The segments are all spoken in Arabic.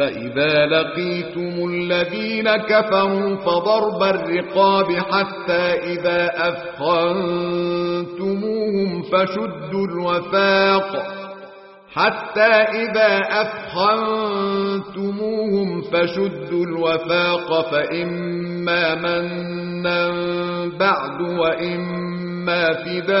فإذا لقيتم الذين كفروا فضرب الرقاب حتى إذا أثخنتموهم فشدوا الوثاق حتى إذا أثخنتموهم فشدوا الوثاق فإما منا بعد وإما فداء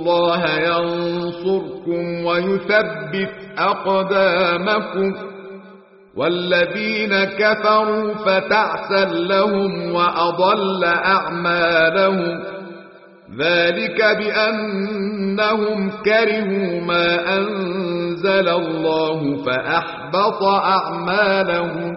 الله ينصركم ويثبت أقدامكم والذين كفروا فتعسا لهم وأضل أعمالهم ذلك بأنهم كرهوا ما أنزل الله فأحبط أعمالهم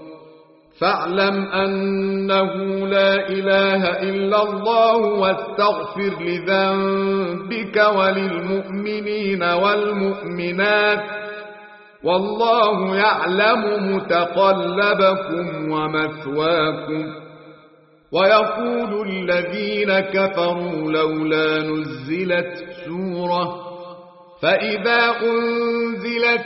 فاعلم أنه لا إله إلا الله واستغفر لذنبك وللمؤمنين والمؤمنات والله يعلم متقلبكم ومثواكم ويقول الذين كفروا لولا نزلت سورة فإذا أنزلت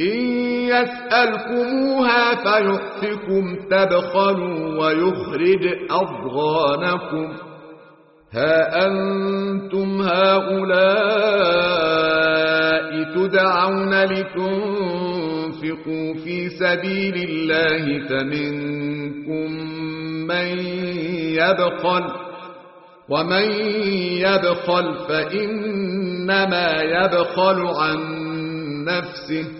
إن يسألكموها فيحفكم تبخلوا ويخرج أضغانكم. ها أنتم هؤلاء تدعون لتنفقوا في سبيل الله فمنكم من يبخل ومن يبخل فإنما يبخل عن نفسه.